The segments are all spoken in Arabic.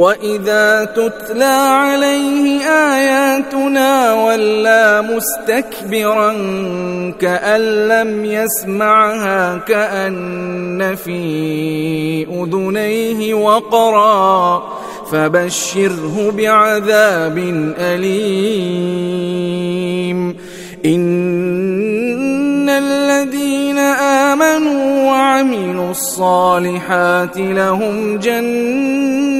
وإذا تتلى عليه آياتنا ولى مستكبرا كأن لم يسمعها كأن في أذنيه وقرا فبشره بعذاب أليم إن الذين آمنوا وعملوا الصالحات لهم جنات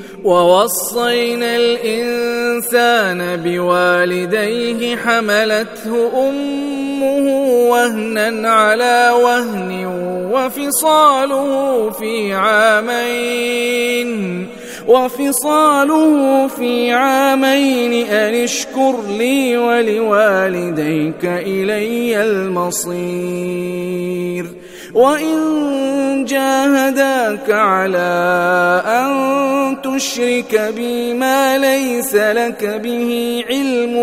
ووصينا الإنسان بوالديه حملته أمه وهنا على وهن وفصاله في عامين وفصاله في عامين أن اشكر لي ولوالديك إلي المصير. وإن جاهداك على أن تشرك بي ما ليس لك به علم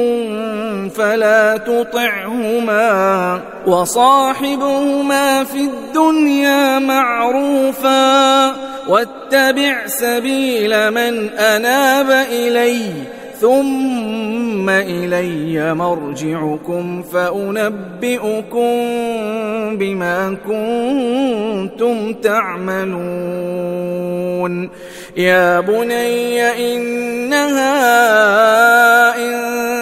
فلا تطعهما وصاحبهما في الدنيا معروفا واتبع سبيل من أناب إليّ ثم إلي مرجعكم فأنبئكم بما كنتم تعملون. يا بني إنها إن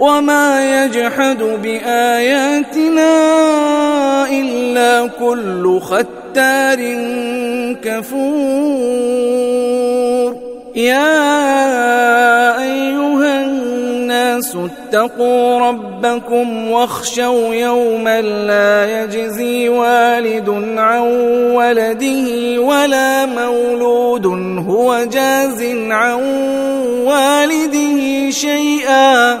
وما يجحد بآياتنا إلا كل ختار كفور يا أيها الناس اتقوا ربكم واخشوا يوما لا يجزي والد عن ولده ولا مولود هو جاز عن والده شيئا